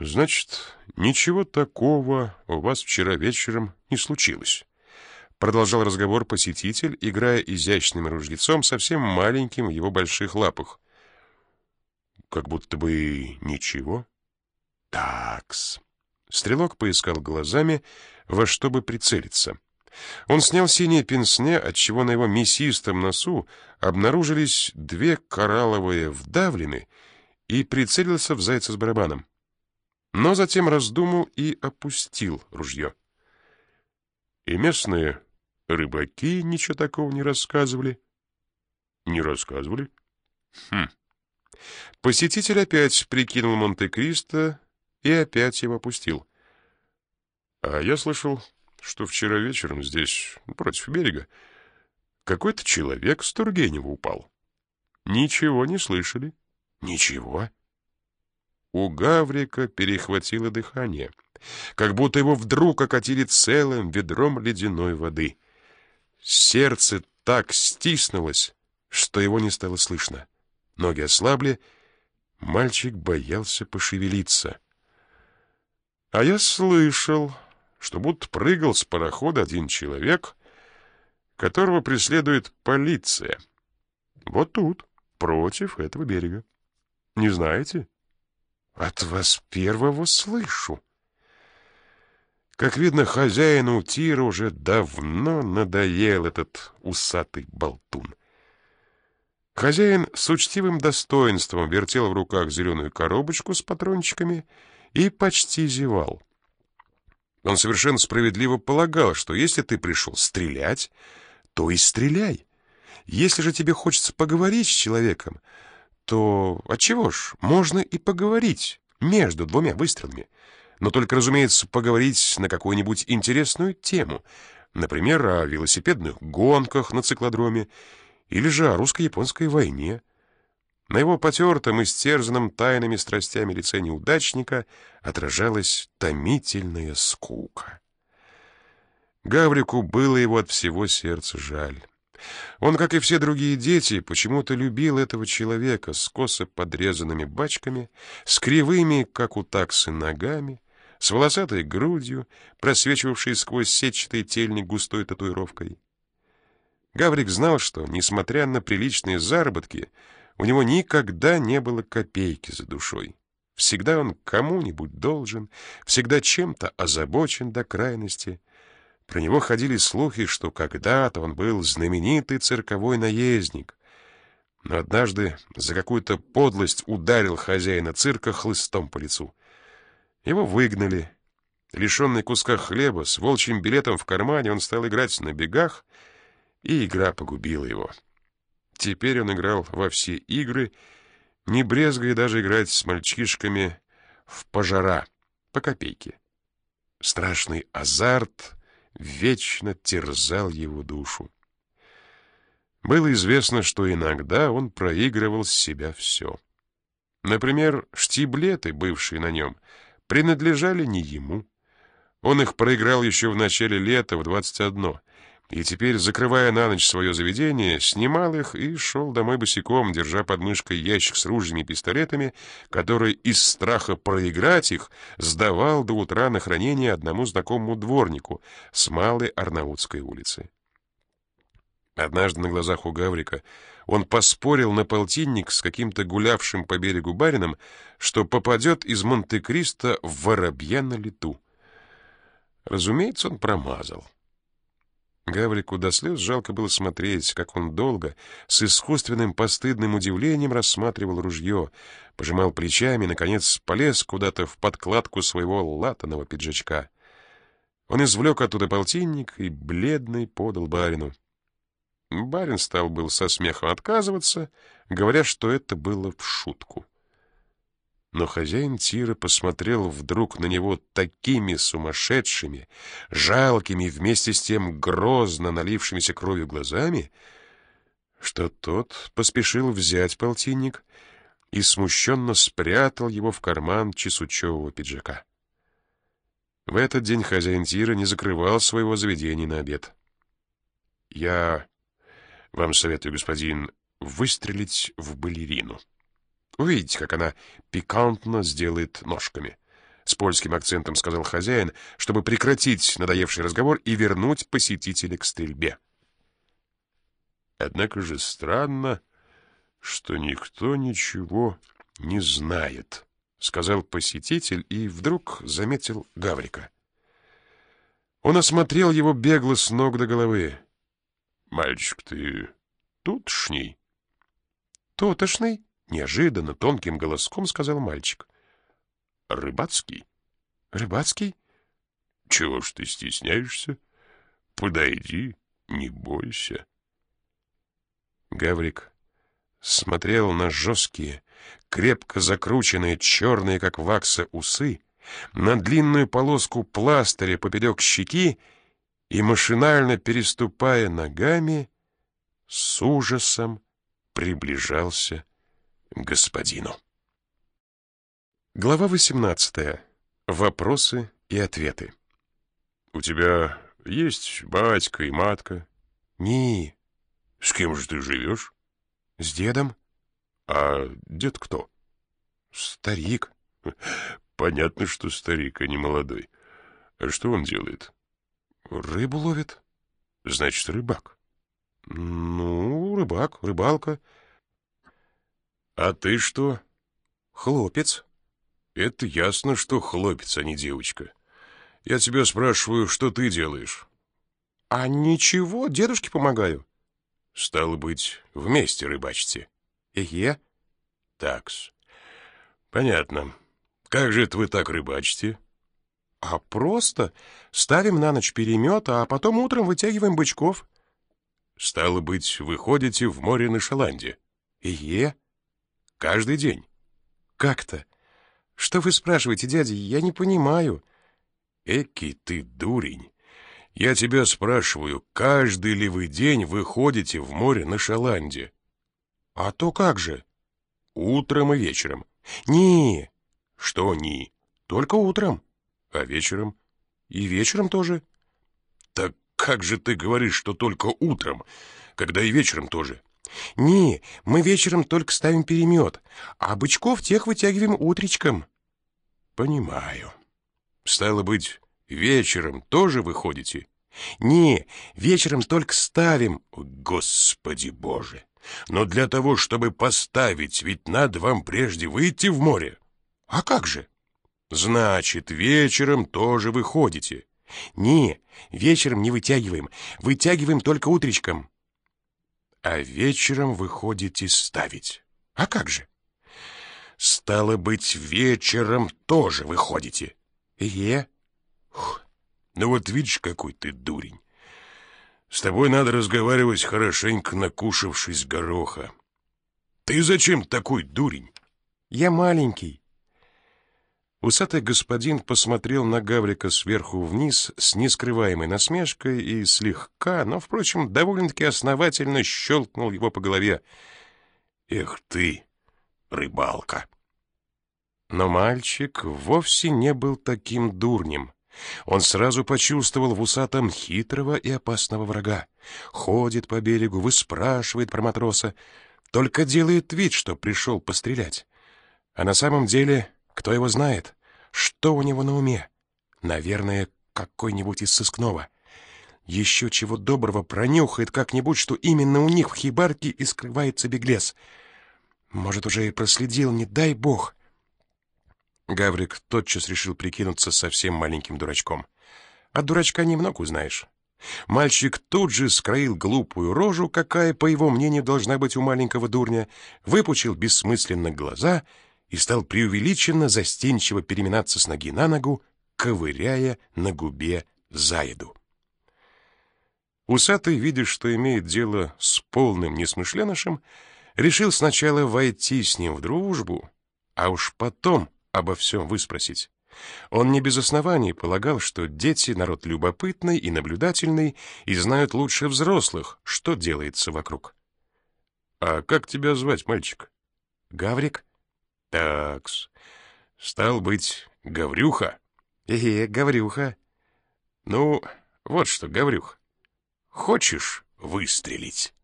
Значит, ничего такого у вас вчера вечером не случилось. Продолжал разговор посетитель, играя изящным ружьецом, совсем маленьким в его больших лапах. Как будто бы ничего. Такс. Стрелок поискал глазами, во что бы прицелиться. Он снял синее пенсне, отчего на его мясистом носу обнаружились две коралловые вдавлены, и прицелился в зайца с барабаном но затем раздумал и опустил ружье. И местные рыбаки ничего такого не рассказывали. Не рассказывали? Хм. Посетитель опять прикинул Монте-Кристо и опять его опустил. А я слышал, что вчера вечером здесь, против берега, какой-то человек с Тургенева упал. Ничего не слышали? Ничего. У Гаврика перехватило дыхание, как будто его вдруг окатили целым ведром ледяной воды. Сердце так стиснулось, что его не стало слышно. Ноги ослабли, мальчик боялся пошевелиться. А я слышал, что будто прыгал с парохода один человек, которого преследует полиция. Вот тут, против этого берега. Не знаете? От вас первого слышу. Как видно, хозяину тира уже давно надоел этот усатый болтун. Хозяин с учтивым достоинством вертел в руках зеленую коробочку с патрончиками и почти зевал. Он совершенно справедливо полагал, что если ты пришел стрелять, то и стреляй. Если же тебе хочется поговорить с человеком, то отчего ж, можно и поговорить между двумя выстрелами. Но только, разумеется, поговорить на какую-нибудь интересную тему, например, о велосипедных гонках на циклодроме или же о русско-японской войне. На его потертом и стерзанном тайными страстями лице неудачника отражалась томительная скука. Гаврику было его от всего сердца жаль. Он, как и все другие дети, почему-то любил этого человека с косо подрезанными бачками, с кривыми, как у таксы, ногами, с волосатой грудью, просвечивавшей сквозь сетчатый тельник густой татуировкой. Гаврик знал, что, несмотря на приличные заработки, у него никогда не было копейки за душой. Всегда он кому-нибудь должен, всегда чем-то озабочен до крайности — про него ходили слухи, что когда-то он был знаменитый цирковой наездник. Но однажды за какую-то подлость ударил хозяина цирка хлыстом по лицу. Его выгнали. Лишенный куска хлеба, с волчьим билетом в кармане, он стал играть на бегах, и игра погубила его. Теперь он играл во все игры, не брезгая даже играть с мальчишками в пожара по копейке. Страшный азарт вечно терзал его душу. Было известно, что иногда он проигрывал с себя все. Например, штиблеты, бывшие на нем, принадлежали не ему. Он их проиграл еще в начале лета в двадцать одно, и теперь, закрывая на ночь свое заведение, снимал их и шел домой босиком, держа под мышкой ящик с ружьями и пистолетами, который из страха проиграть их сдавал до утра на хранение одному знакомому дворнику с Малой Арнаутской улицы. Однажды на глазах у Гаврика он поспорил на полтинник с каким-то гулявшим по берегу барином, что попадет из Монте-Кристо в воробья на лету. Разумеется, он промазал. Гаврику до слез жалко было смотреть, как он долго, с искусственным постыдным удивлением рассматривал ружье, пожимал плечами и, наконец, полез куда-то в подкладку своего латаного пиджачка. Он извлек оттуда полтинник и, бледный, подал барину. Барин стал был со смехом отказываться, говоря, что это было в шутку. Но хозяин тира посмотрел вдруг на него такими сумасшедшими, жалкими и вместе с тем грозно налившимися кровью глазами, что тот поспешил взять полтинник и смущенно спрятал его в карман чесучевого пиджака. В этот день хозяин тира не закрывал своего заведения на обед. «Я вам советую, господин, выстрелить в балерину». Увидите, как она пикантно сделает ножками. с польским акцентом сказал хозяин, чтобы прекратить надоевший разговор и вернуть посетителя к стрельбе. Однако же странно, что никто ничего не знает, сказал посетитель и вдруг заметил Гаврика. Он осмотрел его бегло с ног до головы. Мальчик, ты тутшний? Тутошный? Неожиданно тонким голоском сказал мальчик. Рыбацкий? Рыбацкий? Чего ж ты стесняешься? Подойди, не бойся. Гаврик смотрел на жесткие, крепко закрученные, черные, как вакса, усы, на длинную полоску пластыря поперек щеки и, машинально переступая ногами, с ужасом приближался господину. Глава 18. Вопросы и ответы. «У тебя есть батька и матка?» «Не». «С кем же ты живешь?» «С дедом». «А дед кто?» «Старик». «Понятно, что старик, а не молодой. А что он делает?» Рыбу ловит? Значит, рыбак. Ну, рыбак, рыбалка. А ты что? Хлопец. Это ясно, что хлопец, а не девочка. Я тебя спрашиваю, что ты делаешь? А ничего, дедушке помогаю. Стало быть, вместе рыбачите. Эге. Такс. Понятно. Как же это вы так рыбачите? А просто ставим на ночь перемет, а потом утром вытягиваем бычков. Стало быть, выходите в море на Шаланде. Е? Каждый день. Как-то? Что вы спрашиваете, дядя? Я не понимаю. Эки ты дурень. Я тебя спрашиваю, каждый ли вы день выходите в море на Шаланде? А то как же? Утром и вечером. Не. Что не? Только утром. А вечером? И вечером тоже. Так как же ты говоришь, что только утром, когда и вечером тоже? Не, мы вечером только ставим перемет, а бычков тех вытягиваем утречком. Понимаю. Стало быть, вечером тоже выходите? Не, вечером только ставим. Господи Боже! Но для того, чтобы поставить, ведь надо вам прежде выйти в море. А как же? Значит, вечером тоже выходите. Не, вечером не вытягиваем. Вытягиваем только утречком. А вечером выходите ставить. А как же? Стало быть, вечером тоже выходите. Е? Фух. Ну вот видишь, какой ты дурень. С тобой надо разговаривать хорошенько, накушавшись гороха. Ты зачем такой дурень? Я маленький. Усатый господин посмотрел на Гаврика сверху вниз с нескрываемой насмешкой и слегка, но, впрочем, довольно-таки основательно щелкнул его по голове. «Эх ты, рыбалка!» Но мальчик вовсе не был таким дурнем. Он сразу почувствовал в усатом хитрого и опасного врага. Ходит по берегу, выспрашивает про матроса, только делает вид, что пришел пострелять. А на самом деле кто его знает? Что у него на уме? Наверное, какой-нибудь из сыскного. Еще чего доброго пронюхает как-нибудь, что именно у них в хибарке и скрывается беглец. Может, уже и проследил, не дай бог. Гаврик тотчас решил прикинуться совсем маленьким дурачком. От дурачка немного узнаешь. Мальчик тут же скроил глупую рожу, какая, по его мнению, должна быть у маленького дурня, выпучил бессмысленно глаза — и стал преувеличенно застенчиво переминаться с ноги на ногу, ковыряя на губе заеду. Усатый, видя, что имеет дело с полным несмышленышем, решил сначала войти с ним в дружбу, а уж потом обо всем выспросить. Он не без оснований полагал, что дети — народ любопытный и наблюдательный и знают лучше взрослых, что делается вокруг. «А как тебя звать, мальчик?» «Гаврик», Такс. Стал быть, Гаврюха? Э, Гаврюха. Ну, вот что, Гаврюх. Хочешь выстрелить?